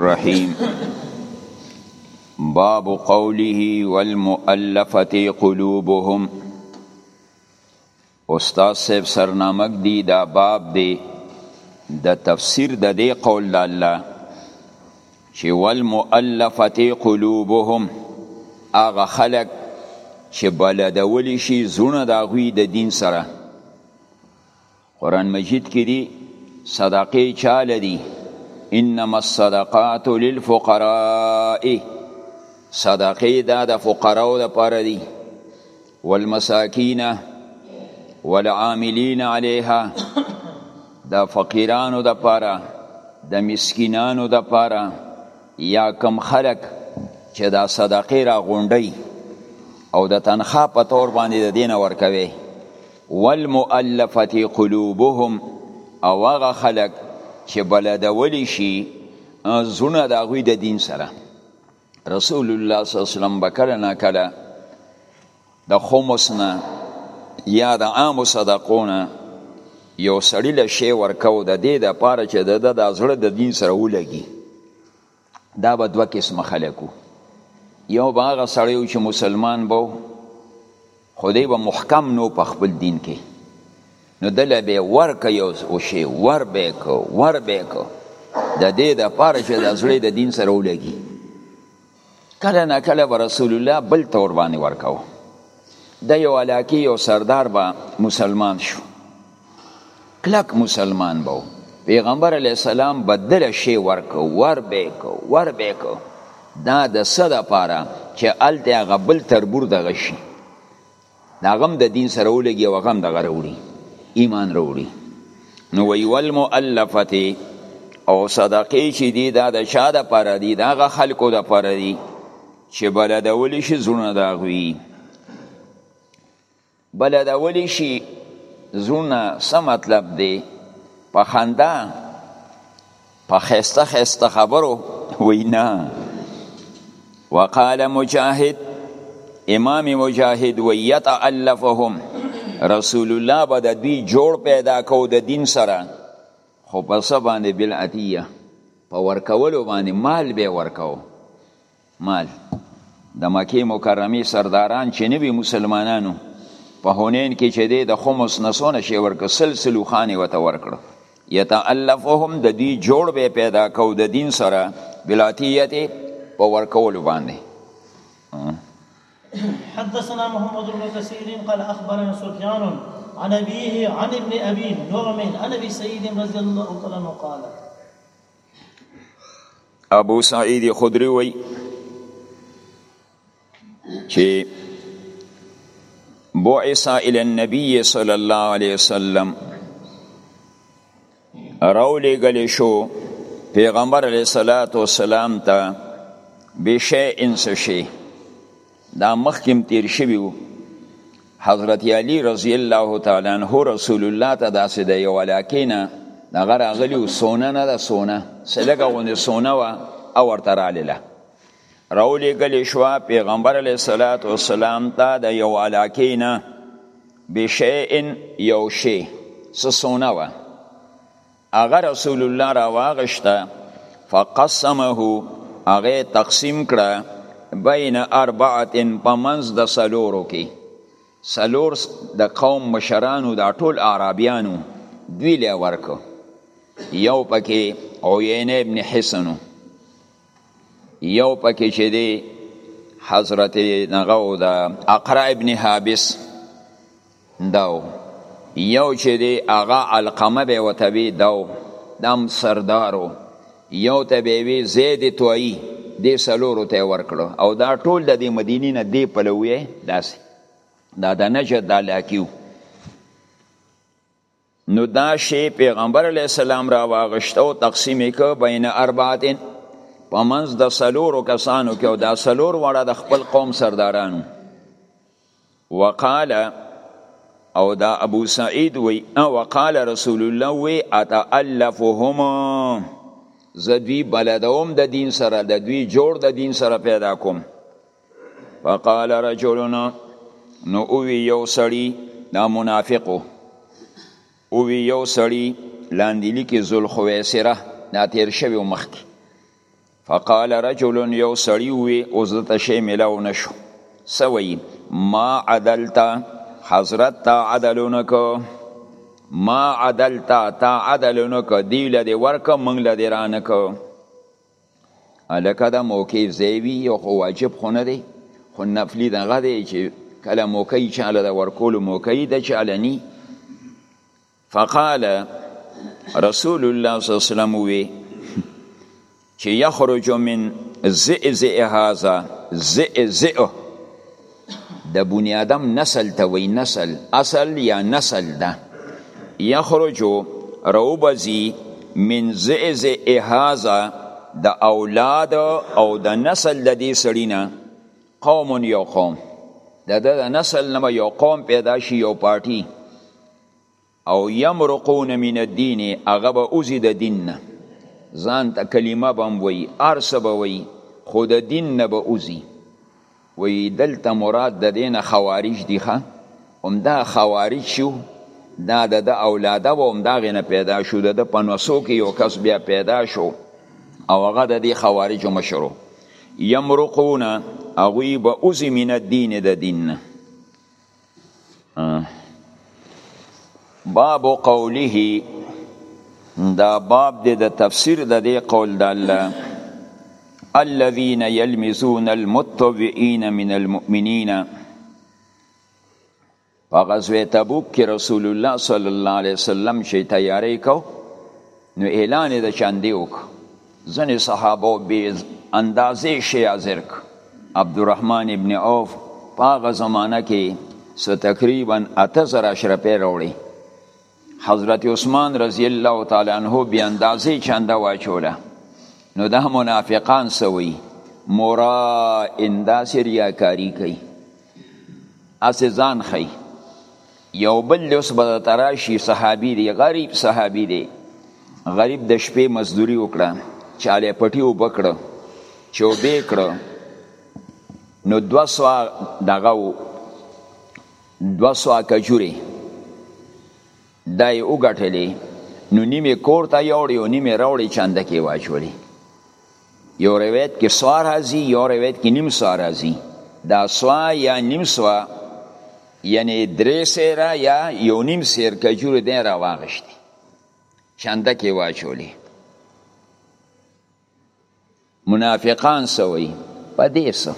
الرحيم باب قوله والمؤلفة قلوبهم استاد صاحب سرنامک دی دا باب دی د تفسیر د دې قول د الله چې والمؤلفة قلوبهم هغه خلق چې بلدولی شي زونه د هغوی د دین سره قرآن مجید کې دي صدقې چاله دي انما الصدقات للفقراء صدقې دا د فقراو لپاره دي والمساکین والعاملین علیها د فقیرانو د پاره د مسکینانو د پاره یا کم خلک چې دا صدقې را غونډي او د تنخوا په تور باندې د دینه ورکوي والمؤلفه قلوبهم او هغه خلک چې بلدول شي زونه د هغوی د دین سره رسول الله صلی الله علیه وسلم به کله نه کله د خمس نه یا د عامو صدقو نه یو سړی له شی ورکو د دې دپاره چې د د زړه د دین سره ولګي دا به دوه قسم خلک وو یو به هغه سړی و چې مسلمان به خو دی به محکم نو په خپل دین کې نو دله به ورکه یو وشي ور به کو ور به کو د دې د پاره چې د زړه د دین سره ولګي کله نه کله به رسول الله بل تور باندې ورکاو د یو علاقې یو سردار به مسلمان شو کلک مسلمان بو پیغمبر علی السلام بدل شی ورک ور به کو ور به کو دا د صد لپاره چې الته غبل تربور دغه شي دا غم د دین سره ولګي او غم دغه وروړي ایمان وروړي نو وی والمؤلفه او صدقې چې دی دا د چا د پاره دی دا غ خلکو د پاره دی چې بلدول شي زونه دا غوي بلدولی شي زړونه څه مطلب دی په خندا په خسته خسته خبرو وینا وقال مجاهد امام مجاهد ويتالفهم رسول الله به د دوی جوړ پیدا کو د دین سره خو په سبانه بالعتیه په ورکولو باندې مال به ورکاو مال د مکه مکرمه سرداران چې نوی مسلمانانو په هونین کې چې دی د خمس نسونه شی ورک سلسلو خانه وته ورکړو یتالفهم د دې جوړ به پیدا کو د دین سره بلاتیت په ورکول باندې حدثنا محمد بن كثير قال اخبرنا سفيان عن ابيه عن ابن ابي نعم عن ابي سعيد رضي الله عنه قال ابو سعید خدری وی چې بعث الى النبي صلی الله علیه وسلم راولې غلې شو پیغمبر علیه الصلاۃ والسلام ته بشیء انس شی دا مخکې هم تیر شوي وو حضرت علی رضی الله تعالی عنه رسول الله ته داسې د یو علاقې نه دغه راغلی و سونه نه ده سونه څه لږه غوندې سونه وه او ورته رالله راولېږلې شوه پیغمبر علیه الصلات وسلام ته د یو علاقې نه بشیئن یو شی څه سونه وه هغه رسول الله را واغشته فقسمه هغه تقسیم کړه بین اربعه په منځ د سلورو کې سلور د قوم مشرانو دا ټول عربیانو دوی له ورکو یو پکې عینه ابن حسن یو پکې چې دی حضرت نغو دا اقرا ابن حابس داو یو چې دی هغه علقمه به وته وی داو دم سردارو یو ته به وی زید توئی دی سلورو ته ورکړو او دا ټول د دې مدینې نه دی پلوې داسې دا د نجد د علاقیو نو دا شی پیغمبر علی السلام را واغشت او تقسیم ک بین اربعتن پمنز د سلورو کسانو کې او دا سلور وړه د خپل قوم سردارانو وقال او دا ابو سعید وی او وقال رسول الله وی اتالفهم زدوی بلدوم د دین سره د دوی جوړ د دین سره پیدا کوم فقال رجلنا نو اوی یو سړی دا منافقو اوی یو سړی لاندې لیکي ذل خویسره دا تیر شوی او مخکې فقال رجل یو سړی وی او زته شی ملاو نشو سوی ما عدلتا حضرت تا عدلونکو ما عدلتا تا عدلونکو دی لدی ورکو منگ لدی رانکو الکه دا موقف ځای وي یو خو واجب خو نه دی خو نفلي دغه دی چې کله موقع یې چاله د ورکولو موقع یې د چاله ني فقال رسول الله صلی الله علیه وسلم وی چې یخرج من زئ زئ هذا زئ زئ د بنی آدم نسل ته وی نسل اصل یا نسل ده یخرجو روبزی من زئز احازه د اولاد او د نسل د دې سړینا قوم یو قوم د د نسل نه یو قوم پیدا شي یو پارټي او یمرقون من الدین هغه به وځي د دین نه ځان ته کلمه به هم وایي هر څه به وایي خو د دین نه به وځي وایي دلته مراد د دې نه خوارج دي ښه همدا خوارج شو دا د د اولاده و همدا غې نه پیدا شو د د په نسو کې یو کس بیا پیدا شو او هغه د دې خوارجو مشرو یمرقون هغوی به وځي من الدین د دین نه باب قوله دا باب دی د تفسیر د دې قول د الله الذين يلمزون المتطوعين من المؤمنين په غزوه تبوک کې رسول الله صلی الله علیه وسلم شي تیاری کو نو اعلان یې د چاندې وکړ ځینې صحابو بې اندازې شی حاضر کړ عبدالرحمن ابن عوف په هغه زمانه کې څه تقریبا اته زره اشرفۍ راوړې حضرت عثمان رضی الله تعالی عنه بې اندازې چنده واچوله نو دا منافقان څه وایي مورا انداسې ریاکاري کوي هسې ځان ښیي یو بل دی اوس به درته راشي صحابي دی غریب صحابي دی غریب د شپې مزدوري وکړه چاله پټي اوبه کړه چې اوبه کړه نو دوه سوه دغه و دوه سوه کجورې دا یې وګټلې نو نیمې کور ته یوړې او نیمې راوړې چنده کې واچولې یو روایت کې سوا راځي یو روایت کې نیم سوا راځي دا سوا یا نیم سوا یعنی درې سیره یا یو نیم سیر کجورې دی را واغشتي چنده کې واچولې منافقان سوی په دې سو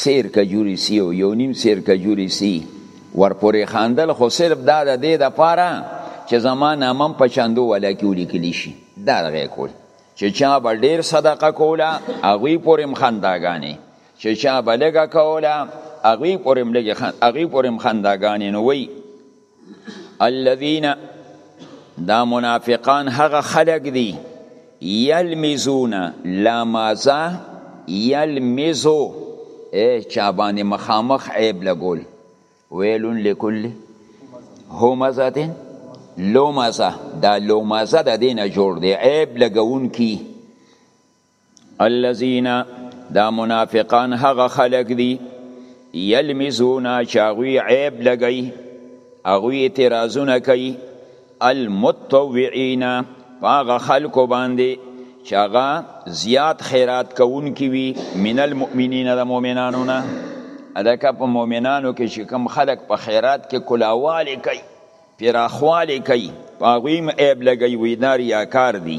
سیر کجوري سی او یو نیم سیر کجوري سی ورپورې خاندل خو صرف دا د دې د پاره چې زما نامم په چندو ولا کې ولیکلی شي دا رغې کول چې چا به ډیر صدقه کوله هغوی پورې هم خنداګانې چې چا به لږه کوله هغوی پورې هم لږې هغوی پورې هم خنداګانې نو وایي الذین دا منافقان هغه خلق دي یلمزون لامازا یلمزو ای چا باندې مخامخ عیب لګول ویل لکل همزه لومزه دا لومزه د دې نه جوړ دی عیب لګون کی الذین دا منافقان هغه خلق دی یلمزونا چاغوی عیب لګی اغوی اعتراضونه کوي المتطوعین پاغه خلکو باندې چې هغه زیات خیرات کوونکي وي من المؤمنین د مؤمنانو نه الکه په مؤمنانو کې چې کوم خلک په خیرات کې کلاواله کوي پراخواله کوي په هغوی عیب لګوي دا ریاکار دي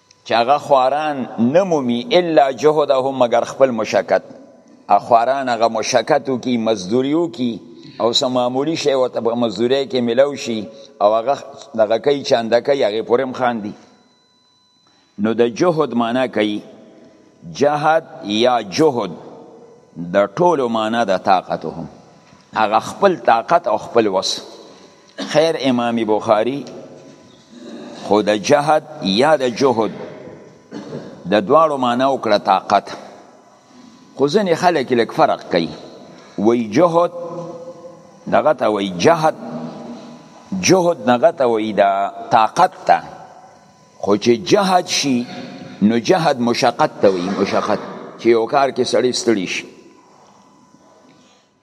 چې هغه خواران نه مومي الا جهدهم مګر خپل مشقت خواران هغه مشقت وکړي مزدوري وکړي او څه معمولي شی ورته په مزدورۍ کې میلاو شي او هغه دغه کوي چانده کوي هغې پورې هم خاندي نو د جهد معنا کوي جهد یا جهد د ټولو معنا د طاقتهم هغه خپل طاقت او خپل وس خیر امام بخاری خو د جهد یا د جهد د دواړو معنی وکړه طاقت خو ځینې خلک لږ فرق کوي وی جهد دغه ته وی جهد جهد دغه ته وی د طاقت ته خو چې جهد شي نو جهد مشقت ته وی مشقت چې یو کار کې سړی ستړي شي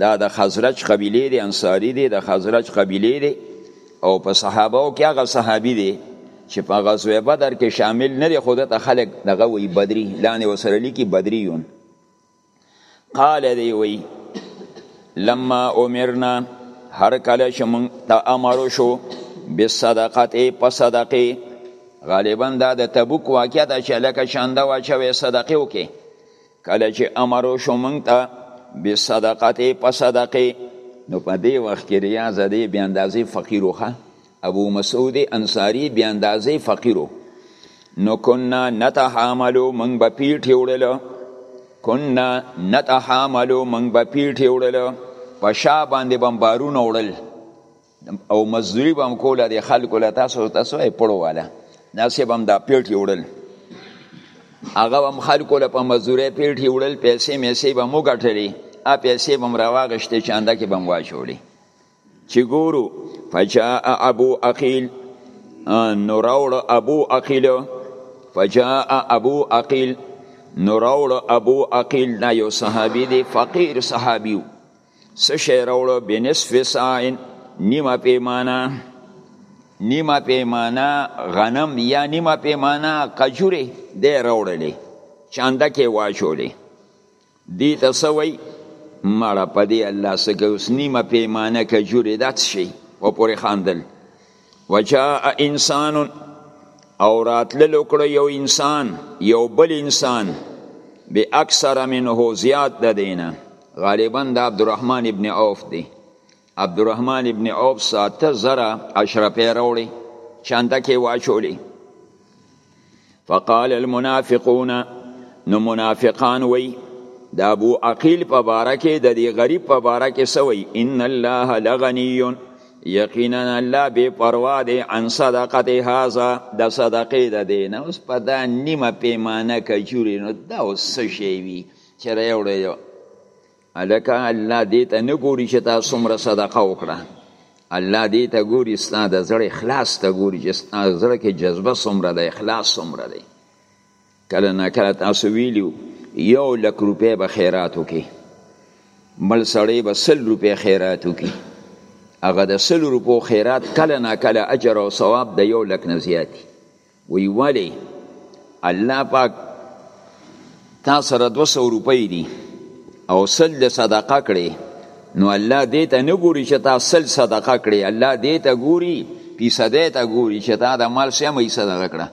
دا د خزرج قبیله دی انصاری دی د خزرج قبیله دی او په صحابه او کې هغه صحابي دی چې په غزوه بدر کې شامل نه دی خو د خلک دغه وی بدری لانه وسره لیکي بدریون قال دی وی لما امرنا هر کله چې مون ته امر شو به صدقات په صدقه غالبا دا د تبوک واقعیا د شلکه شانده واچوي صدقه وکي کله چې امر وشو مونږ ته بصدقه په صدقه نو په دې وخت کې ریاض دی بی اندازې فقیرو ښه ابو مسعود انصاری بی اندازې فقیرو نو کنا نتحاملو مونږ به پیټې وړلو کنا نتحاملو مونږ به پیټې وړلو په شا باندې بمبارونه وړل او مزدوری به هم کوله د خلکو له تاسو تاسو یې پړو والا داسې به هم دا پیټي وړل هغه هم خلکو له په مزدورۍ پیټي وړل پیسې میسې به مو ګټلې ا پیسې به هم راواغشتې چانده کې به هم واچولې چې ګورو فجاء ابو عقیل نو راوړ ابو عقیل فجاء ابو عقیل نو راوړ ابو عقیل دا یو صحابي دی فقیر صحابي څه شی راوړو بنصف ساین نیمه پیمانه نیمه پیمانه غنم یا نیمه پیمانه قجوره دی راوړلې چانده کې واچولې دی ته سوی مړه په دې الله سګه اوس نیمه پیمانه کجوره دات شي او پورې خاندل وجاء انسان او راتلل وکړو یو انسان یو بل انسان به اکثر منه زیات د دینه غالبا د عبدالرحمن ابن عوف دی عبدالرحمن ابن عوف ساته زره اشرفه راوړي چانده کې واچولې فقال المنافقون نو منافقان وی د ابو عقیل په باره کې د دې غریب په باره کې سوی ان الله لغنی یقینا الله بے پروا دی عن صدقه هذا د صدقې د دین اوس په دا نیمه پیمانه کجوري نو دا اوس شی وی چې راوړی الکه الله دې ته نه ګوري چې تا څومره صدقه وکړه الله دې ته ګوري ستا د زړه اخلاص ته ګوري چې ستا زړه کې جذبه څومره ده اخلاص څومره دی کله نه کله تاسو ویلو یو لک روپۍ به خیرات وکړي بل سړی به سل روپۍ خیرات وکړي هغه د سل روپو خیرات کله نه کله اجر او ثواب د یو لک نه زیات وی ولی الله پاک تا سره دو سو روپی دی او سل د صدقه کړي نو الله دې ته نه ګوري چې تا سل صدقه کړي الله دې ته ګوري پیسده ته ګوري چې تا د مال سمه یې صدقه کړه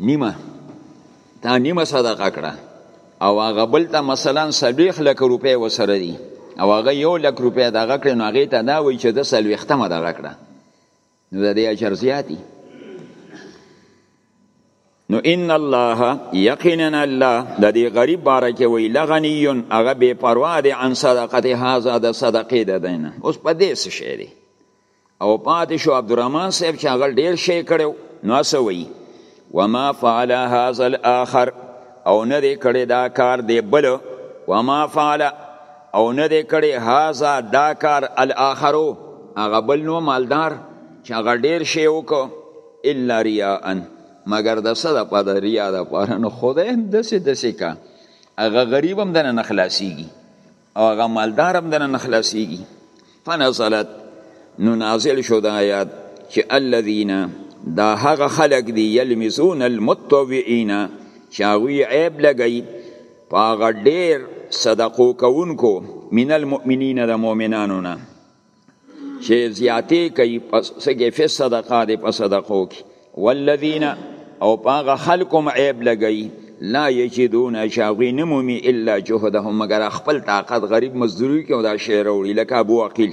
نیمه تا نیمه صدقه کړه او هغه بل ته مثلا سلویخ لک روپی وسره دی او هغه یو لک روپی دغه کړي نو هغې ته دا وایي چې د سلویختمه دغه کړه نو د دې اجر زیاتی نو ان الله یقینا الله د دې غریب باره کې وی لغنیون هغه بے پروا دی عن صدقه هاذا د صدقې د دینه اوس په دې څه شی دی او پاتې شو عبدالرحمن صاحب چې هغه ډیر شی کړو نو اسوي وما فعل هذا الاخر او نه دی کړی دا کار دی بل وما فعل او نه دی کړی هذا دا کار الاخرو هغه بل نو مالدار چې هغه ډیر شی وکړو الا ریا ان مگر د څه د پاره ریا د پاره نو خدای هم دسې دسې کا هغه غریب هم دنه نه خلاصيږي او هغه مالدار هم دنه خلاصيږي فنزلت نو نازل شو د آیات چې الذين دا هغه خلق دي يلمزون المتطوعين چې هغوی عیب لګوي په هغه ډېر صدقو کوونکو من المؤمنین د مؤمنانو نه چې زیاتې کوي پس سګې فی صدقات په صدقو کې والذین او پاغه خلقم عیب لګی لا یجدون شاغی نمومی الا جهدهم مگر خپل طاقت غریب مزدوری کې او دا شعر وړي لکه ابو عقیل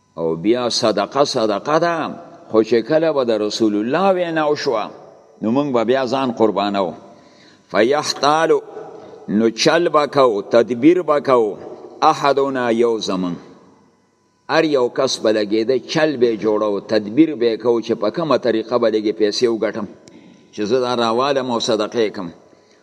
او بیا صدقه صدقه ده خو چې کله به د رسول الله وینا وشوه نو موږ به بیا ځان قربانو فیحتالو نو چل بکاو تدبیر بکاو احدنا یو زمن ار یو کس بلګیده چل به جوړو تدبیر به کو چې په کومه طریقه بلګي پیسې وګټم چې زه دا راواله مو صدقه کوم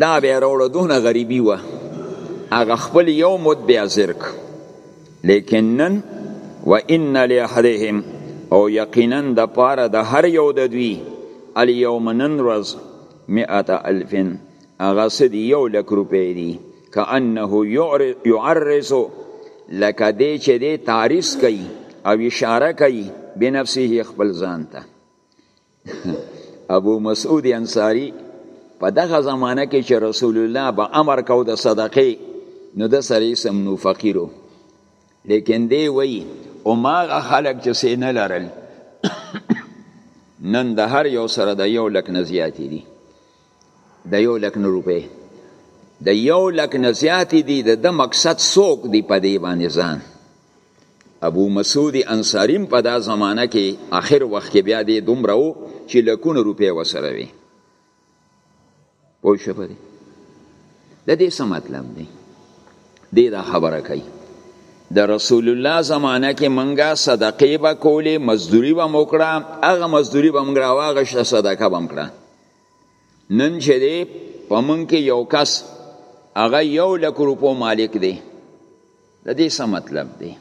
دا بیا راوړه دونه غریبی وه هغه خپل یو مد بیا زرک لیکن نن و ان لاحدهم او یقینا د پاره د هر یو د دوی الیوم نن ورځ مئات الفن هغه سدی یو لک روپی دی کانه یعرس لکه دی چې دی تعریس کوي او اشاره کوي بنفسه خپل ځان ته ابو مسعود انصاری په دغه زمانه کې چې رسول الله به امر کو د صدقې نو د سره سم نو فقیرو لیکن دی وی او ماغه خلق چې سینه لرل نن د هر یو سره د یو لک نه زیاتې دي د یو لک نه روپې د یو لک نه زیاتې دي د مقصد څوک دی په دی باندې ځان ابو مسعود انصاری په دا زمانه کې اخر وخت کې بیا دې دومره و چې لکونه روپۍ وسره وي پوه شو په دې د دې څه مطلب دی دې دا خبره کوي د رسول الله زمانه کې منګه صدقې به کولې مزدوري به موکړه هغه مزدوري به موږ راواغشته صدقه به موکړه نن چې دی په مونږ کې یو کس هغه یو لک روپو مالک دی د دې څه مطلب دی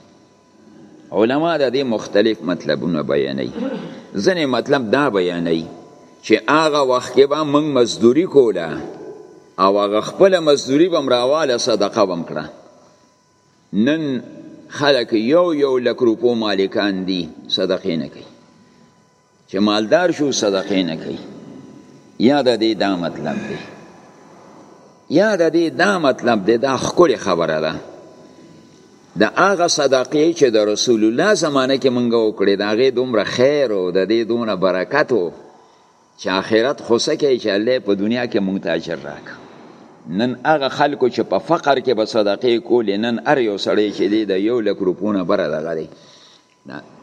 علما د دې مختلف مطلبونه بیانوي ځینې مطلب دا بیانوي چې هغه وخت کې به مونږ مزدوري کوله او هغه خپل مزدوري بم راواله صدقه بم کړه نن خلک یو یو لک روپو مالکان دي صدقې نه کوي چې مالدار شو صدقه نه کوي یا د دې دا مطلب دی یا د دې دا مطلب دی دا ښکلې خبره ده د هغه صدقې چې د رسول الله زمانه کې مونږ وکړې د هغې دومره خیر او د دې دونه برکت و چې آخرت خوسه کوي چې الله په دنیا کې مونږ ته اجر راکړي نن هغه خلکو چې په فقر کې به صدقې کولې نن هر یو سړی چې دی د یو لک روپونه بره دغه دی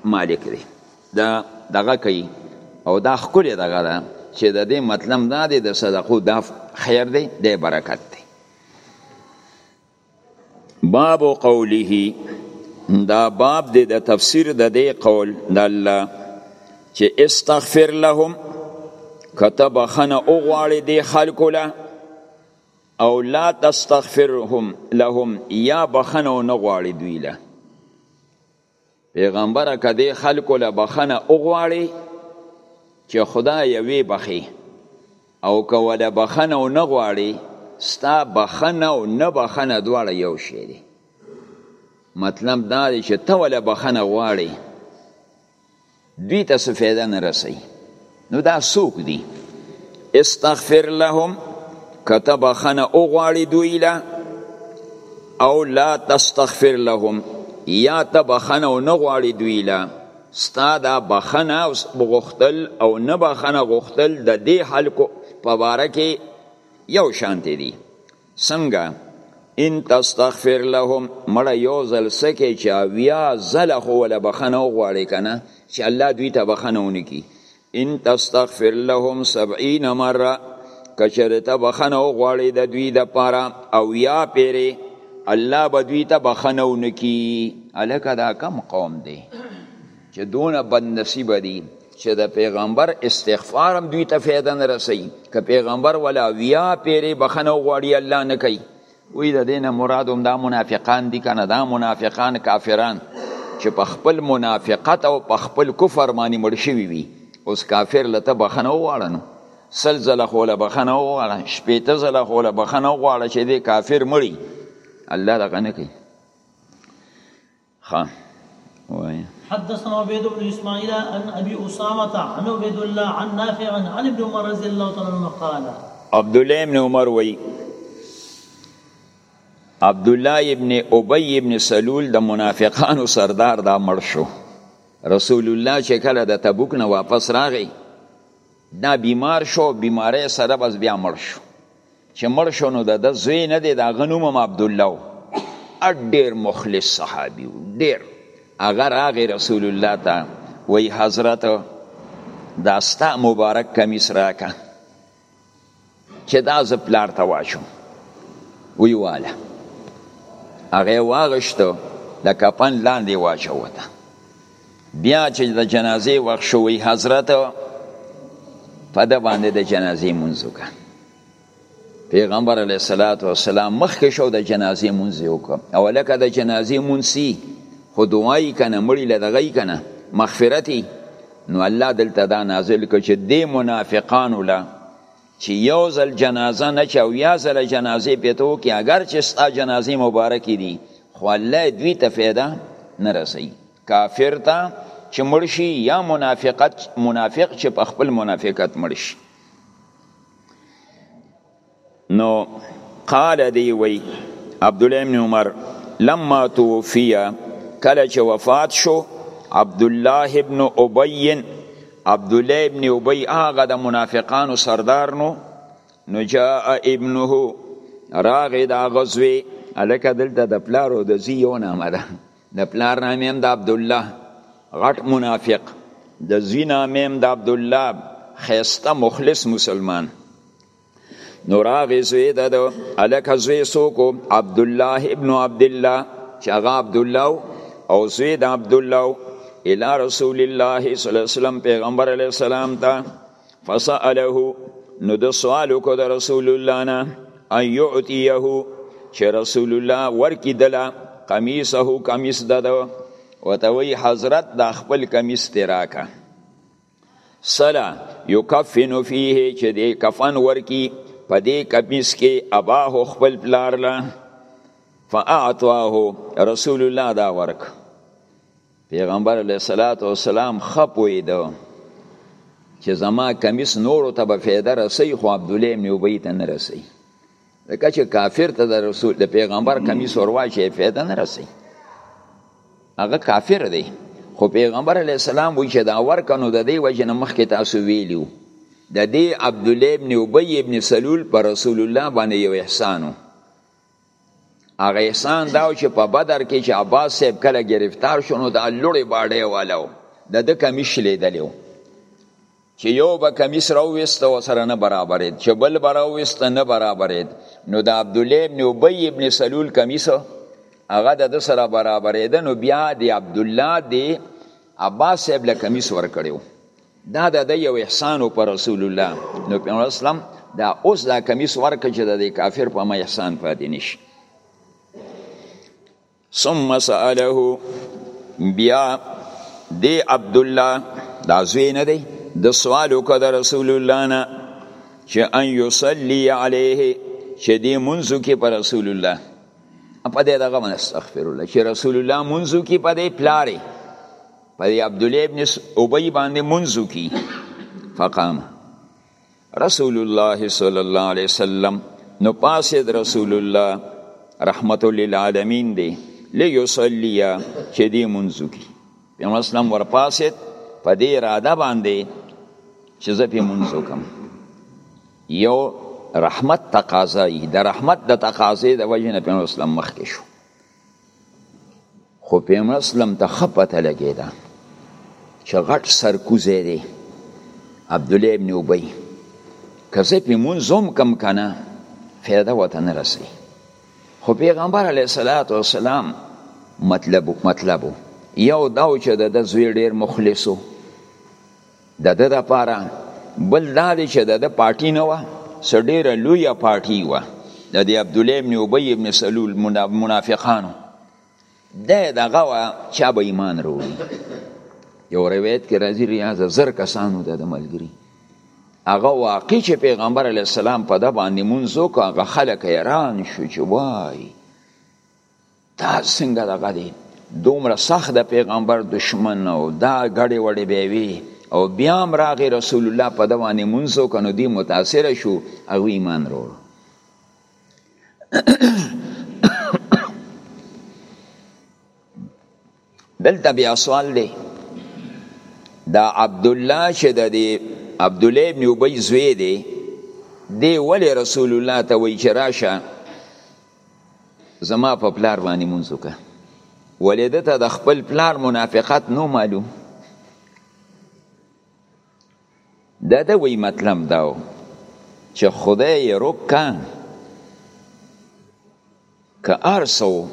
مالک دی دا دغه کوي او دا خکل دغه ده چې د دې مطلب دا دی د صدقو دا خیر دی د برکت دی باب قوله دا باب دی د تفسیر د دې قول د الله چې استغفر لهم کته بخنه او غواړي دی خلکو له او لا تستغفرهم لهم یا بخنه او نه غواړي دوی له پیغمبره که دې خلکو له بخنه وغواړې چې خدای وی بخې او که وله بخنه او نه غواړې ستا بخنه او نه بخنه دواړه یو شی دی مطلب دا دی چې ته وله بخنه غواړې دوی ته څه فایده نه رسي نو دا څوک دي استغفر لهم که ته بخښنه وغواړې دوی له او لا تستغفر لهم یا ته بخښنه ونه غواړې دوی له ستا دا بخښنه غوښتل او نه بخښنه غوښتل د دې خلکو په باره کې یو شانتې دي څنګه ان تستغفر لهم مړه یو ځل سکه چې اویا ځل خو ولا بخنه وغواړي کنه چې الله دوی ته بخنه ونکي ان تستغفر لهم 70 مره کچره ته بخنه وغواړي د دوی د پاره او یا پیری الله به دوی ته بخنه ونکي الکه دا کم قوم دی چې دونه بد نصیب دي چې د پیغمبر استغفار هم دوی ته فایده نه رسي که پیغمبر ولا ویا پیری بخنه غواړي الله نه کوي وی د دینه مراد هم دا منافقان دي کنه دا منافقان کافران چې په خپل منافقت او په خپل کفر باندې مړ شوي وي اوس کافر لته بخنه وغواړنو سل زله خوله بخنه وغواړه شپېته زله خوله بخنه وغواړه چې دې کافر مړي الله دغه نه کوي خه وای حدثنا عبيد بن اسماعيل عن ابي اسامه عن عبيد الله عن نافع عن ابن عمر رضي الله تعالى عنه قال عبد الله بن عمر وای عبد الله ابن ابي ابن سلول د منافقانو سردار دا مړ شو رسول الله چې کله د تبوک نه واپس راغی دا بیمار شو بیماری سره بس بیا مړ شو چې مړ شو نو د ده زوی نه دی د هغه نوم هم عبدالله و ډېر مخلص صحابي و ډېر هغه راغی رسول الله ته وی حضرت دا ستا مبارک کمیس راکه چې دا زه پلار ته واچوم وی واله هغه واغشتو د کپن لاندې واچوته بیا چې د جنازې وخت شوی حضرت په ده باندې د جنازې مونځ وکړه پیغمبر علیه الصلاۃ والسلام مخکې شو د جنازې مونځ وکړه او لکه د جنازې مونځ سی خو دعای کنه مړی لدغی کنه مغفرتي نو الله دلته دا نازل کړ چې د منافقانو له چې یو ځل جنازه نه چې او یا ځله جنازې پې ته وکړي اګر چې ستا جنازې مبارکې دي خو الله دوی ته فایده نه رسوي کافر ته چې مړ شي یا منافقت منافق چې په خپل منافقت مړ شي نو قال دی وی عبد الله بن عمر لما توفي کله چې وفات شو عبد الله ابن ابي عبدالله ابن ابی هغه د منافقانو سردار نو نو جاء ابنه راغې دا غزوی الکه دلته د پلار او د زی یو نامه ده د پلار نامه هم د عبدالله غټ منافق د زی نامه هم د عبدالله خیسته مخلص مسلمان نو راغی زوی د ده هلکه زوی څوک و عبدالله ابن عبدالله چې هغه عبدالله او زوی د عبدالله الی رسول الله صلی الله علیه وسلم پیغمبر علیه السلام ته فسأله نو د سوال وکړو د رسول الله نه ان یعطیه چې رسول الله ورکی دله قمیصه قمیص دده وته وی حضرت دا خپل قمیص تیراکه سلا یکفن فیه چې دې کفن ورکی په دې کمیس کې اباه خپل پلار له فاعطاه رسول الله دا ورک پیغمبر علیه الصلاۃ والسلام خپوی دو چې زما کمیس نورو ته به فایده رسي خو عبد الله ابن ابي ته نه رسي ځکه چې کافر ته د رسول د پیغمبر کمیس ورواچي فایده نه رسي هغه کافر دی خو پیغمبر علی السلام وی چې دا ورکنو د دې وجه نه مخکې تاسو ویلیو د دې عبد الله ابن ابی ابن سلول پر رسول الله باندې یو احسانو هغه احسان دا چې په بدر کې چې عباس صاحب کله گرفتار شونه د لوړې باډې والو د د کمیش لیدلو چې یو به کمیس راوست او سره نه برابرید چې بل به راوست نه برابرید نو د عبد الله ابن ابی ابن سلول کمیس هغه د سره برابرید نو بیا د عبد الله دی عباس ابن له کمیس ور کړو دا د یو احسان پر رسول الله نو پیغمبر اسلام دا اوس دا کمیس ورکړي چې د کافر په ما احسان پاتې نشي ثم سأله بیا دی عبد الله دا زوی نه دی د سوال وکړ د رسول الله نه چې ان یصلی علیه چې دې منځو کې پر رسول الله په دې دغه من استغفر الله چې رسول الله منځو کې په دې پلارې په دې عبد الله ابن ابی باندې منځو کې فقام رسول الله صلی الله علیه وسلم نو پاسید رسول الله رحمت للعالمین دی لیصلی چې دی منځو کی پیغمبر اسلام ورپاسید په دې اراده باندې چې زه په منځو کوم یو رحمت تقاضا د رحمت د تقاضې د وجې نه پیغمبر اسلام مخکې شو خو پیغمبر اسلام ته ښه پته لګېده چې غټ سرکوزی دی عبدالله ابن ابی که زه پې مونځ هم کم که نه فایده ورته نه رسوي خو پیغمبر علیه صلات وسلام مطلب مطلب یو دا و چې د ده زوی ډېر مخلص و د ده لپاره بل دا دی چې د ده پارټي نه وه څه ډېره لویه پارټي وه د دې عبدالله ابن ابی ابن سلول منافقانو دا دغه وه چا به ایمان راوړي یو روایت کې راځي ریاض زر کسانو د ملګري هغه واقع چې پیغمبر علی السلام په د باندې مونږ وکړه هغه خلک حیران شو چې وای دا څنګه دغه دی دومره سخت د پیغمبر دشمن او دا غړې وړې به وي او بیا هم راغی رسول الله په دوانې منځو کنو دی متاثر شو او ایمان وروړ دلته بیا سوال دی دا عبد الله چې د دې عبد الله ابن ابي زوی دی دی ولی رسول الله ته وی چې راشه زما په پلار باندې مونږ وکړه ولې ده ته د خپل پلار منافقت نو معلوم دا د وی مطلب داو چې خدای یې روکه که هر څه و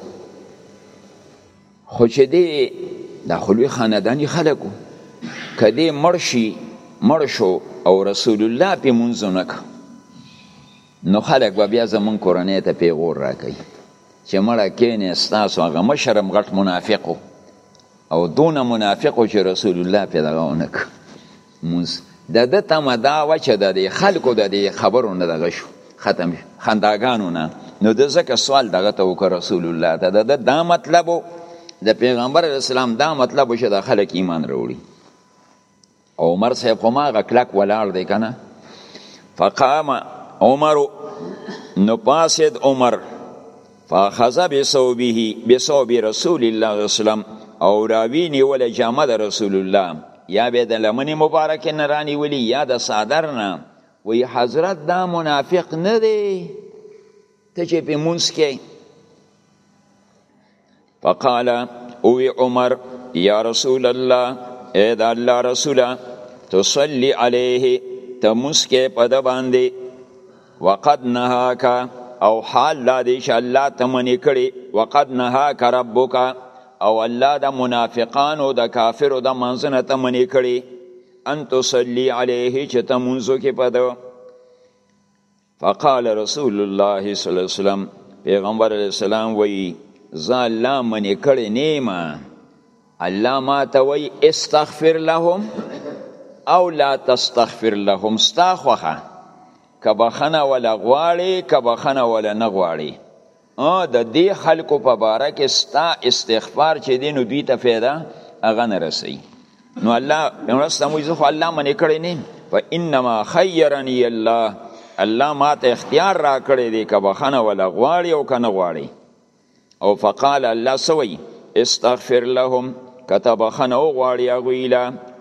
خو چې دی دا خو لوی خانداني خلک وو که دی مړ شي مړ شو او رسول الله پې مونځ ونه کړ نو خلک به بیا زمونږ کورنۍ ته پیغور راکوي چې مړه کینې ستاسو هغه مشر هم غټ منافق او دونه منافق چې رسول الله پې دغه ونه کړ مونز د د تمه دا و چې د دې خلکو د دې خبرو نه دغه شو ختم شو خنداګانو نه نو د ځکه سوال دغه ته وکړ رسول الله ته د دا مطلب د پیغمبر اسلام دا مطلب چې د خلک ایمان وروړي عمر صاحب خو ما غکلک ولاړ دی کنه فقام عمر نو پاسد عمر فاخذ بثوبه بثوب رسول الله صلی الله علیه وسلم او راوی نیول جامه د رسول الله یا به د لمنې مبارک نه رانی ولی یا د صادر نه وی حضرت دا منافق نه دی ته چې په مونږ کې فقال اوی عمر یا رسول الله اے دا الله رسوله تصلي عليه تمسکه په د باندې وقد نهاک او حال لا دی چې الله تمنې کړي وقد نهاک ربک او الله د منافقانو د کافرو د منځنه تمنې کړي ان تصلي عليه چې تمونځو کې په د فقال رسول الله صلی الله علیه وسلم پیغمبر علیه السلام وی زه الله منې کړې نیمه الله ما ته وی استغفر لهم او لا تستغفر لهم ستا خوخه که بخنه ولا غواړي که بخنه ولا نه غواړي او د دې خلکو په باره کې ستا استغفار چې دی نو دوی ته فایده هغه نه رسوي نو الله مرسته موږ خو الله منې کړی نه په انما خیرنی الله الله ما ته اختیار را کړی دی که بخنه ولا غواړي او که نه غواړي او فقال الله سوی استغفر لهم کته بخنه او غواړي هغوی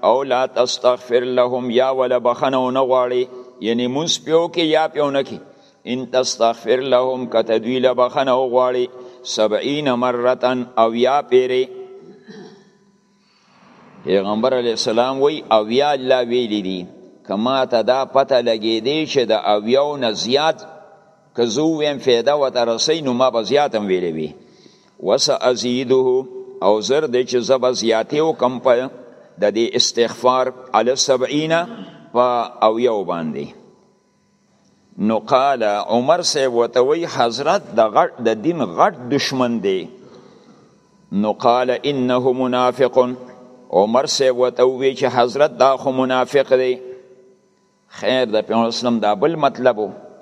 او لا تستغفر لهم یا ولا بخنه او نه غواړي یعنی مونږ پیو کې یا پیو نه کې ان تستغفر لهم که ته دوی له بخښنه وغواړې سبعین مرتن اویا پیرې پیغمبر علیه السلام وی اویا الله ویلی دي که ما ته دا پته لګېدی چې د اویاو نه زیات که زه ویم فایده ورته رسوي نو ما به زیات هم ویلی وي وسأزیده او زر دی چې زه به زیاتې وکړم په د دې استغفار علی سبعین په اویاو باندې نو قال عمر صاحب وتوي حضرت د غټ د دین غټ دشمن دی نو قال انه منافق عمر سه وتوی چې حضرت دا خو منافق دی خیر د پیغمبر اسلام دا بل مطلب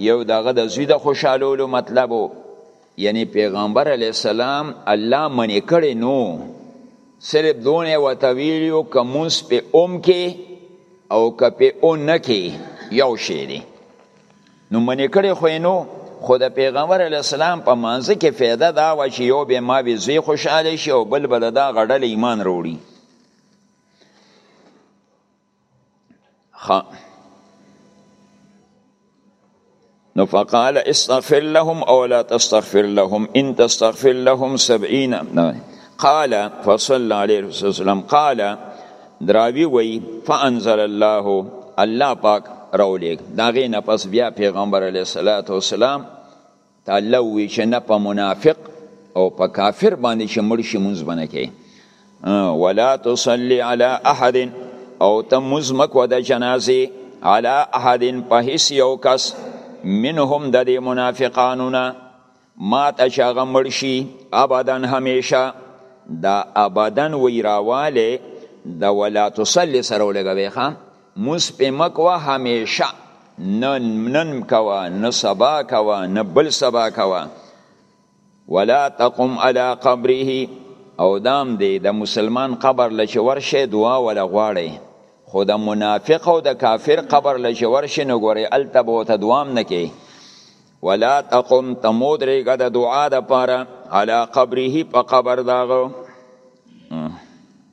یو دغه د زوی د خوشالولو مطلب یعنی پیغمبر علی السلام الله منی کړي نو صرف دونه وته ویلو کومس په اوم کې او کپه اون نه کې یو شی دی نو منی کړي خو نو خود پیغمبر علی السلام په مانځ کې فایده دا و چې یو به ما به زی خوشاله شي او بل بل دا غړل ایمان وروړي خا نو فقال استغفر لهم او لا تستغفر لهم ان تستغفر لهم 70 قال فصلى عليه الرسول وسلم قال دراوی وی فانزل الله الله پاک راولېګ دا غي نه پس بیا پیغمبر علیه الصلاۃ والسلام ته الله ووی چې نه په منافق او په کافر باندې چې مړ شي مونږ بنه کې ولا تصلي على احد او ته مونږ مکو د جنازي على احد په هیڅ یو کس منهم د دې منافقانو نه ما ته چې هغه مړ شي ابدا همیشه دا ابدا وی راواله د ولا تصلي سره ولګوي ښه مونځ پې مه کوه همېشه نه نن کوه نه سبا کوه نه بل سبا کوه ولا تقم على قبره او دام دی د مسلمان قبر لچ ورشه دعا ولا غواړي خو د منافق او د کافر قبر لږ ورشي نو ګوري الته به ته دوام نه کوي ولا تقم تمود ریګه د دعا د پاره علا قبره په قبر داغو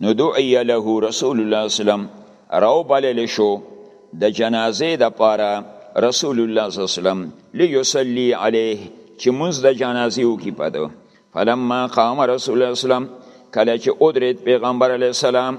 نو دعی له رسول الله اسلام راو بلل شو د جنازې د پاره رسول الله صلی الله علیه وسلم ليصلي عليه چې موږ د جنازې وکي پدو فلما قام رسول الله اسلام کله چې اودرید پیغمبر علی السلام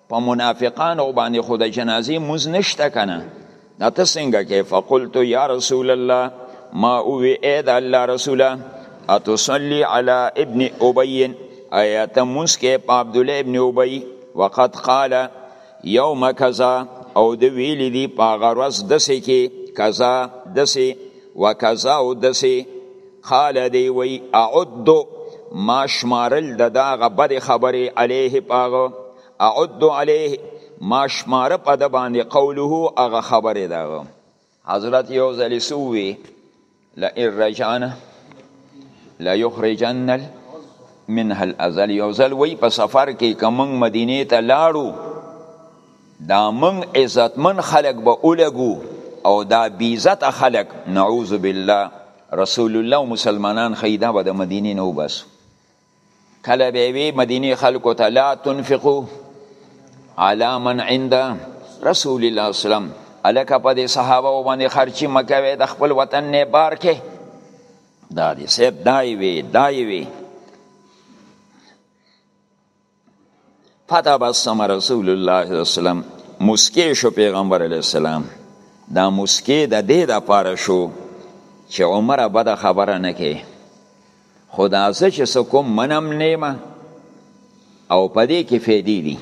په منافقانو باندې خو د جنازې مونځ نشته که نه دا ته څنګه کې فقلت یا رسول الله ما اووی ای د الله رسوله اتصلی علی ابن ابی ایا ته مونځ کې په عبدالله ابن ابی وقد قال یوم کذا او د ویلی دی په هغه ورځ دسې کې کذا دسې وکذا او دسې قال دی وی اعد ما شمارل د داغه بد خبره علیه پاغه اعد علیه ما شمار په د باندې قوله هغه خبره داغه حضرت یو ځلی سووی لئن رجعنا ليخرجن منها الازل یو ځل وی په سفر کې کوم مدینه ته لاړو دا موږ عزتمن خلک به ولګو او دا بی عزت خلک نعوذ بالله رسول الله او مسلمانان خی دا به د مدینې نه وباسو کله به وی مدینه خلکو ته لا تنفقو علی من عند رسول الله اسلام الکه په دې صحابه و باندې خرچي مکوي د خپل وطن نه بار کې دا دې سیب دای وی دای وی فتبسم رسول الله صلی الله علیه وسلم مسکی شو پیغمبر علیه السلام دا مسکی د دې د پاره شو چې عمر بده خبره نه کې خدا زه چې سکم منم نیمه او پدې کې فیدی دي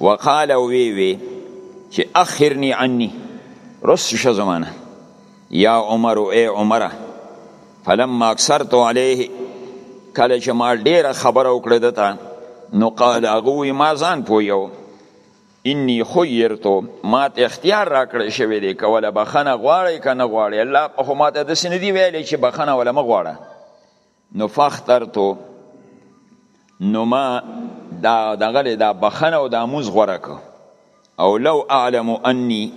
وقال او وی وی چې اخرنی عني رس شه زمانه یا عمر او ای عمره فلما اکثرت علیه کله چې ما ډیره خبره وکړه دته نو قال هغه ما ځان پویو انی خیرتو ما ته اختیار راکړی شوی دی کوله بخنه غواړی کنه غواړی الله په ما ته د سندی ویلی چې بخنه ولا مغواړه نو فخترتو نو ما دا دغله دا بخنه او دا موز غوره کو او لو اعلم انی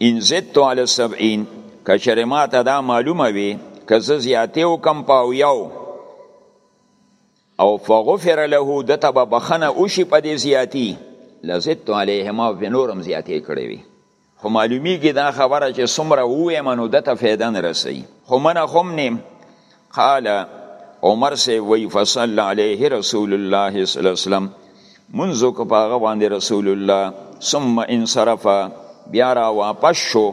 ان زدت علی السبعین کچره ما ته دا معلومه وي که زه زیاتې وکم په او یو او فغفر له د ته به بخنه وشي په دې زیاتی لزدت علیهما په نورم زیاتې کړې وي خو معلومیږي دا خبره چې څومره ووایم نو ده ته فایده نه رسوي خو منه خو هم نیم قال عمر سی وی فصل علیه رسول الله صلی الله علیه وسلم منځو که په هغه باندې رسول الله ثم انصرف بیا را واپس شو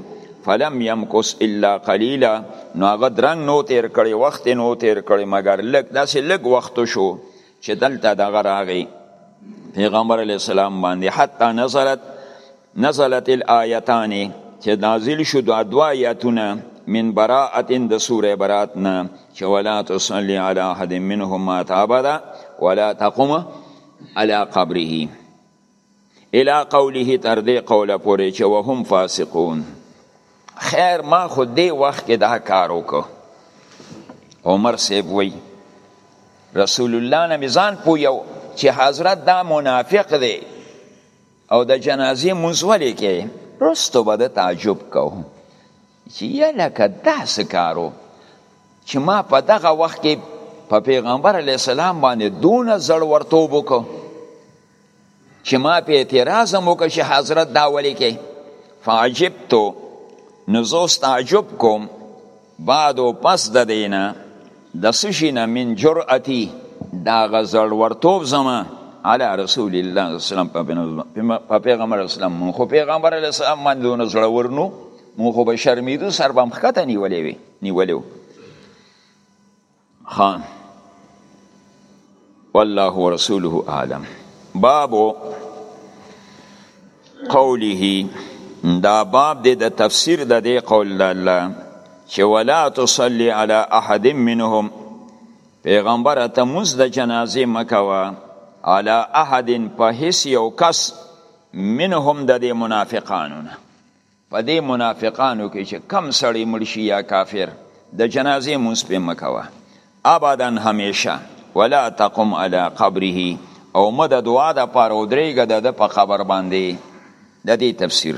فلم یمکس الا قلیلا نو هغه درنګ نو تیر کړي وخت نو تیر کړي مګر لږ داسې لږ وخت شو چې دلته دغه راغی پیغمبر علی السلام باندې حتی نزلت نزلت الایتان چې نازل شو دا دوا آیاتونه من براءت د سوره برات نه چې ولا تصلي على احد منهم مات ابدا ولا تقوم على قبره الی قوله تر دې قوله پورې چې وهم فاسقون خیر ما خو دې وخت کې دا کار وکړو عمر صاحب وی رسول الله نه میزان پو یو چې حضرت دا منافق دی او د جنازې منځولې کې رستو به د تعجب کو چې یا لکه داسې کارو چې ما په دغه وخت کې په پیغمبر علی السلام باندې دونه زړ ورتوب وکړو چې ما په اعتراض هم وکړ چې حضرت دا ولې کوي فعجبتو نو زه تعجب کوم بعد او پس د دینه د سشي نه من جرأتي دا غزړ ورتوب زما علی رسول الله صلی الله علیه وسلم په پیغمبر اسلام مون خو پیغمبر علی السلام باندې دونه زړه ورنو مون خو به شرمیدو سر بم خکته نیولې وی نیولې خان والله ورسوله اعلم باب قوله دا باب د تفسیر د دې قول د الله چې ولا تصلي على احد منهم پیغمبر ته مز د جنازې مکوا على احد په هیڅ یو کس منهم د دې منافقانو نه په دې منافقانو کې چې کم سړی مړ شي یا کافر د جنازې مونځ پې مه کوه ابدا همیشه ولا تقم علی قبره او مه د دعا دپاره ودرېږه د ده په قبر باندې د دې تفسیر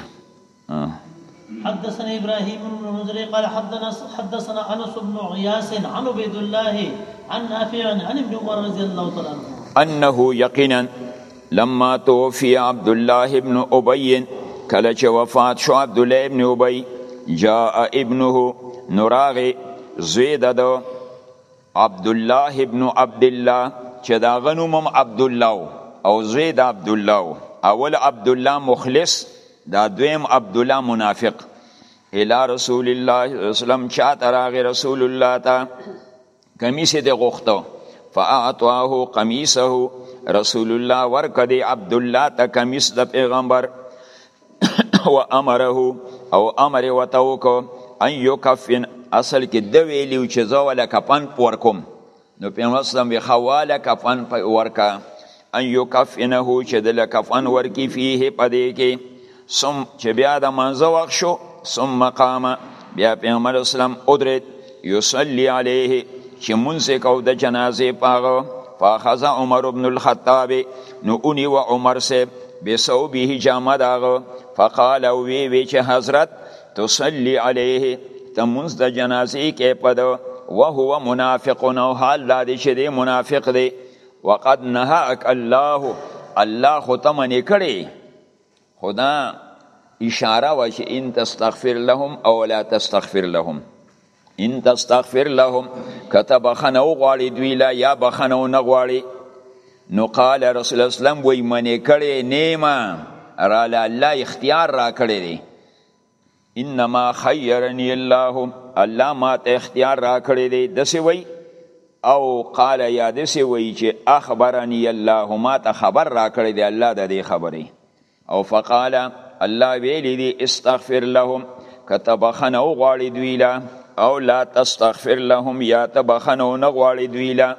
حدثنا ابراهيم بن منذر قال حدثنا حدثنا انس بن عياس عن عبيد الله عن نافع عن ابن عمر رضي الله تعالى عنه انه يقينا لما توفی عبد الله ابن ابی کله چې وفات شو عبد الله ابن ابی جاء ابنه نراغ زید د عبد الله ابن عبد الله چې دا غنوم عبد الله او زید عبد الله اول عبد الله مخلص دا دویم عبد الله منافق الى رسول الله صلی الله علیه وسلم چا تراغ رسول الله تا کمیس یې د غوښته فاعطاه قمیصه رسول الله ورکه دی عبد الله ته کمیس د پیغمبر و امره او امر وته وکړو ان یکفن اصل کې د ویلیو چې زه ولا کفن ورکوم نو پیغمبر اسلام وی خواله کفن ورکا ان یکفنه چې د لکفن ورکی فيه پدې کې ثم چې بیا د منځه وخت شو ثم قام بیا پیغمبر اسلام ادرید یصلی علیه چې مونږه کو د جنازې پاغه فاخذ عمر ابن الخطاب نو اونی و عمر سے بسو به جامه داغه فقال وی وی چې حضرت تصلی علیه تمونز د جنازې کې پد وهو منافق او حال لا دې چې منافق دی وقد نهاک الله الله خو ته منې کړي خدا اشاره وا چې ان تستغفر لهم او لا تستغفر لهم ان تستغفر لهم کته بخنه او غواړي دوی لا یا بخنه او نه غواړي نو قال رسول الله اسلام وای منې کړي نیمه را لا الله اختیار را کړی دی انما خيرني الله الله مات اختیار را کړی دی دسی وی او قال یا دسی وی چې اخبرني الله مات خبر را کړی دی الله د دې خبرې او فقال الله ویلی دی استغفر لهم کتبخنه او غواړي دوی لا او لا تستغفر لهم یا تبخنه او نه غواړي دوی لا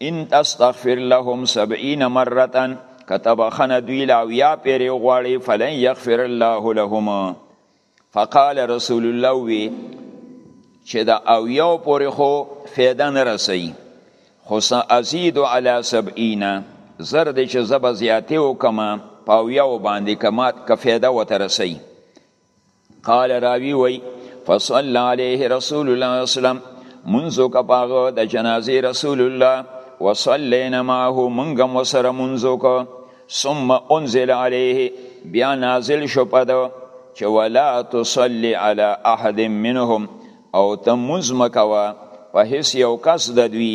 ان تستغفر لهم سبعین مرتا کتب خنه دوی لا ویا پیری غواړي فلن یغفر الله لهم فقال رسول الله وی چې دا او یو پورې خو فایده نه رسي خو ازید علی سبعین زر دې چې زب زیاته وکما پاو یو باندې کمات کفیده وترسي قال راوی وی فصلى عليه رسول الله صلی الله علیه وسلم منځو کپاغه د جنازې رسول الله وصلینا معه منګه مسره منځو کو ثم انزل عليه بیا نازل شو پد چې ولا تصلي على احد منهم او ته مونځ مه کوه په هیڅ یو کس د دوی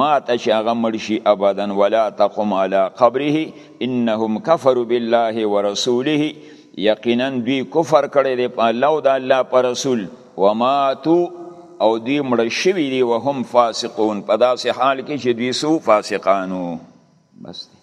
ما ته چې هغه مړ شي ابدا ولا تقم علی قبره انهم کفروا بالله ورسوله یقینا دوی کفر کړی دی په الله او د الله پر رسول وماتو او دوی مړ شوي دي وهم فاسقون په داسې حال کې چې دوی سو فاسقانو بس دی